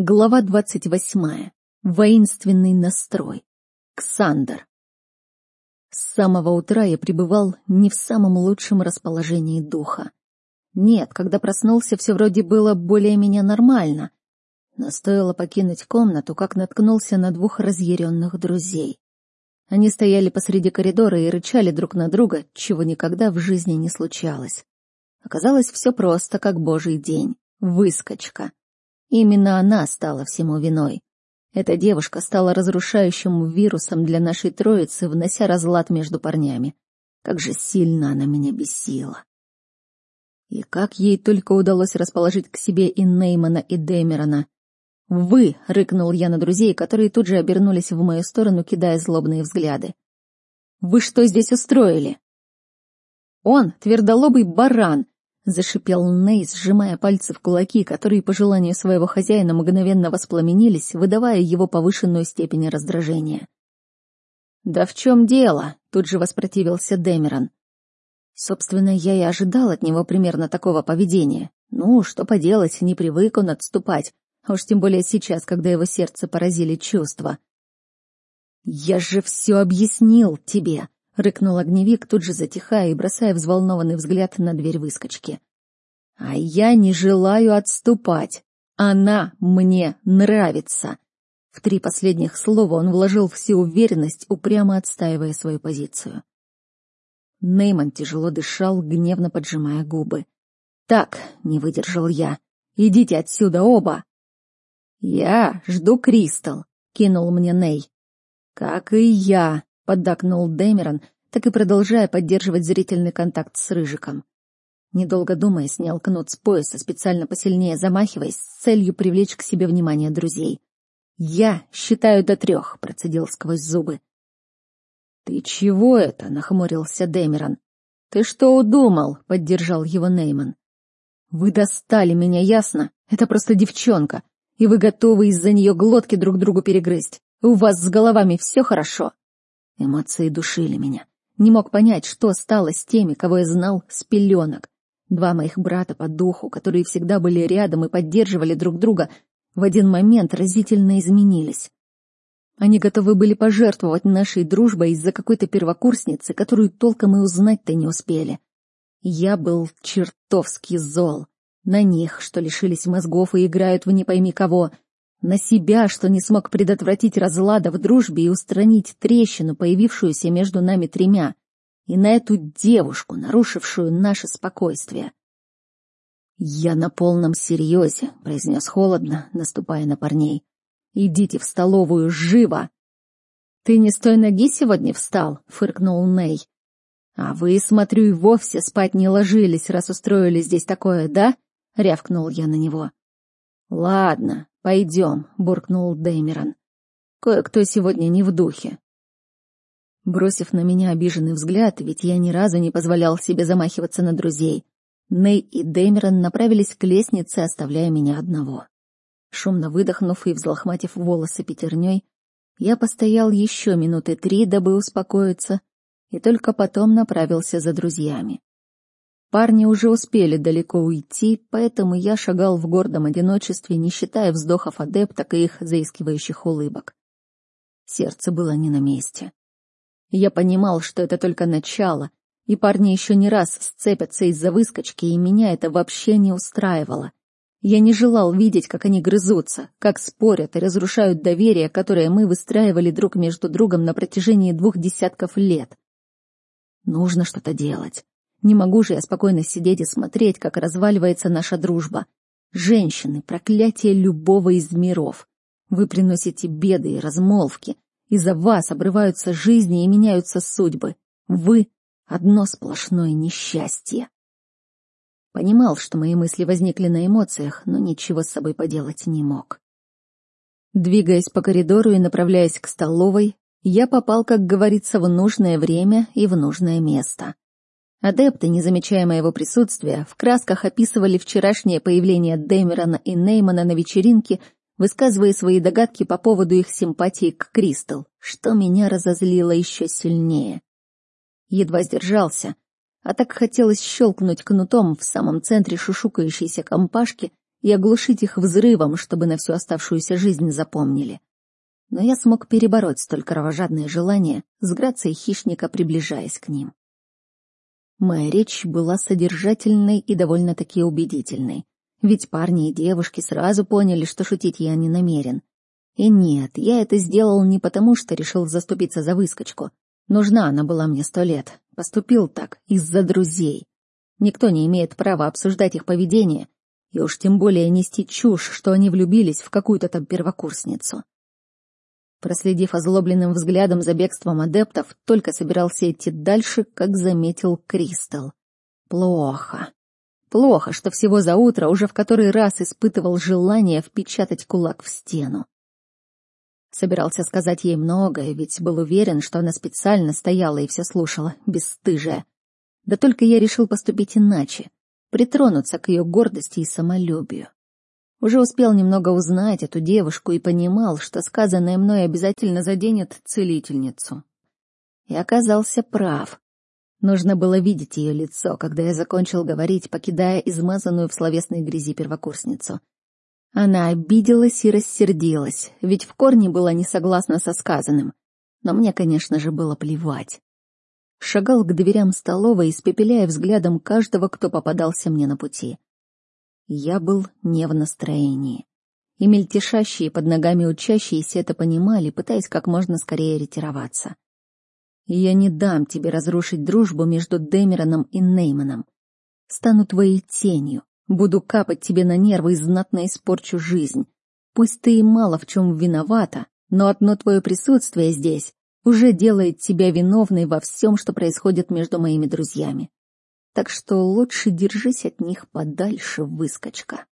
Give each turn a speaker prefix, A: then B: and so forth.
A: Глава двадцать восьмая. Воинственный настрой. Ксандр. С самого утра я пребывал не в самом лучшем расположении духа. Нет, когда проснулся, все вроде было более-менее нормально. Но стоило покинуть комнату, как наткнулся на двух разъяренных друзей. Они стояли посреди коридора и рычали друг на друга, чего никогда в жизни не случалось. Оказалось, все просто, как божий день. Выскочка. Именно она стала всему виной. Эта девушка стала разрушающим вирусом для нашей троицы, внося разлад между парнями. Как же сильно она меня бесила. И как ей только удалось расположить к себе и Неймана, и Демерона. «Вы!» — рыкнул я на друзей, которые тут же обернулись в мою сторону, кидая злобные взгляды. «Вы что здесь устроили?» «Он — твердолобый баран, Зашипел Нейс, сжимая пальцы в кулаки, которые по желанию своего хозяина мгновенно воспламенились, выдавая его повышенную степень раздражения. «Да в чем дело?» — тут же воспротивился Дэмерон. Собственно, я и ожидал от него примерно такого поведения. Ну, что поделать, не привык он отступать, уж тем более сейчас, когда его сердце поразили чувства. «Я же все объяснил тебе!» Рыкнул огневик, тут же затихая и бросая взволнованный взгляд на дверь выскочки. А я не желаю отступать. Она мне нравится. В три последних слова он вложил всю уверенность, упрямо отстаивая свою позицию. Нейман тяжело дышал, гневно поджимая губы. «Так», — не выдержал я, — «идите отсюда оба!» «Я жду Кристал», — кинул мне Ней. «Как и я», поддакнул Дэмерон, так и продолжая поддерживать зрительный контакт с Рыжиком. Недолго думая, снял кнут с пояса, специально посильнее замахиваясь, с целью привлечь к себе внимание друзей. «Я считаю до трех», — процедил сквозь зубы. «Ты чего это?» — нахмурился Дэмерон. «Ты что удумал?» — поддержал его Нейман. «Вы достали меня, ясно? Это просто девчонка, и вы готовы из-за нее глотки друг другу перегрызть. У вас с головами все хорошо?» Эмоции душили меня. Не мог понять, что стало с теми, кого я знал с пеленок. Два моих брата по духу, которые всегда были рядом и поддерживали друг друга, в один момент разительно изменились. Они готовы были пожертвовать нашей дружбой из-за какой-то первокурсницы, которую толком и узнать-то не успели. Я был чертовски зол. На них, что лишились мозгов и играют в не пойми кого — на себя, что не смог предотвратить разлада в дружбе и устранить трещину, появившуюся между нами тремя, и на эту девушку, нарушившую наше спокойствие. «Я на полном серьезе», — произнес холодно, наступая на парней. «Идите в столовую, живо!» «Ты не с той ноги сегодня встал?» — фыркнул Ней. «А вы, смотрю, и вовсе спать не ложились, раз устроили здесь такое, да?» — рявкнул я на него. «Ладно, пойдем», — буркнул Дэмерон. «Кое-кто сегодня не в духе». Бросив на меня обиженный взгляд, ведь я ни разу не позволял себе замахиваться на друзей, Ней и Дэмерон направились к лестнице, оставляя меня одного. Шумно выдохнув и взлохматив волосы пятерней, я постоял еще минуты три, дабы успокоиться, и только потом направился за друзьями. Парни уже успели далеко уйти, поэтому я шагал в гордом одиночестве, не считая вздохов адепток и их заискивающих улыбок. Сердце было не на месте. Я понимал, что это только начало, и парни еще не раз сцепятся из-за выскочки, и меня это вообще не устраивало. Я не желал видеть, как они грызутся, как спорят и разрушают доверие, которое мы выстраивали друг между другом на протяжении двух десятков лет. Нужно что-то делать. Не могу же я спокойно сидеть и смотреть, как разваливается наша дружба. Женщины — проклятие любого из миров. Вы приносите беды и размолвки. Из-за вас обрываются жизни и меняются судьбы. Вы — одно сплошное несчастье. Понимал, что мои мысли возникли на эмоциях, но ничего с собой поделать не мог. Двигаясь по коридору и направляясь к столовой, я попал, как говорится, в нужное время и в нужное место. Адепты, не замечая моего присутствия, в красках описывали вчерашнее появление Дэмерона и Неймана на вечеринке, высказывая свои догадки по поводу их симпатии к Кристал, что меня разозлило еще сильнее. Едва сдержался, а так хотелось щелкнуть кнутом в самом центре шушукающейся компашки и оглушить их взрывом, чтобы на всю оставшуюся жизнь запомнили. Но я смог перебороть столь кровожадное желание, с грацией хищника приближаясь к ним. Моя речь была содержательной и довольно-таки убедительной, ведь парни и девушки сразу поняли, что шутить я не намерен. И нет, я это сделал не потому, что решил заступиться за выскочку. Нужна она была мне сто лет. Поступил так из-за друзей. Никто не имеет права обсуждать их поведение, и уж тем более нести чушь, что они влюбились в какую-то там первокурсницу. Проследив озлобленным взглядом за бегством адептов, только собирался идти дальше, как заметил Кристал. Плохо. Плохо, что всего за утро уже в который раз испытывал желание впечатать кулак в стену. Собирался сказать ей многое, ведь был уверен, что она специально стояла и все слушала, бесстыжая. Да только я решил поступить иначе, притронуться к ее гордости и самолюбию. Уже успел немного узнать эту девушку и понимал, что сказанное мной обязательно заденет целительницу. И оказался прав. Нужно было видеть ее лицо, когда я закончил говорить, покидая измазанную в словесной грязи первокурсницу. Она обиделась и рассердилась, ведь в корне была не согласна со сказанным. Но мне, конечно же, было плевать. Шагал к дверям столовой, испепеляя взглядом каждого, кто попадался мне на пути. Я был не в настроении. И мельтешащие под ногами учащиеся это понимали, пытаясь как можно скорее ретироваться. Я не дам тебе разрушить дружбу между Дэмероном и Нейманом. Стану твоей тенью, буду капать тебе на нервы и знатно испорчу жизнь. Пусть ты и мало в чем виновата, но одно твое присутствие здесь уже делает тебя виновной во всем, что происходит между моими друзьями так что лучше держись от них подальше, выскочка.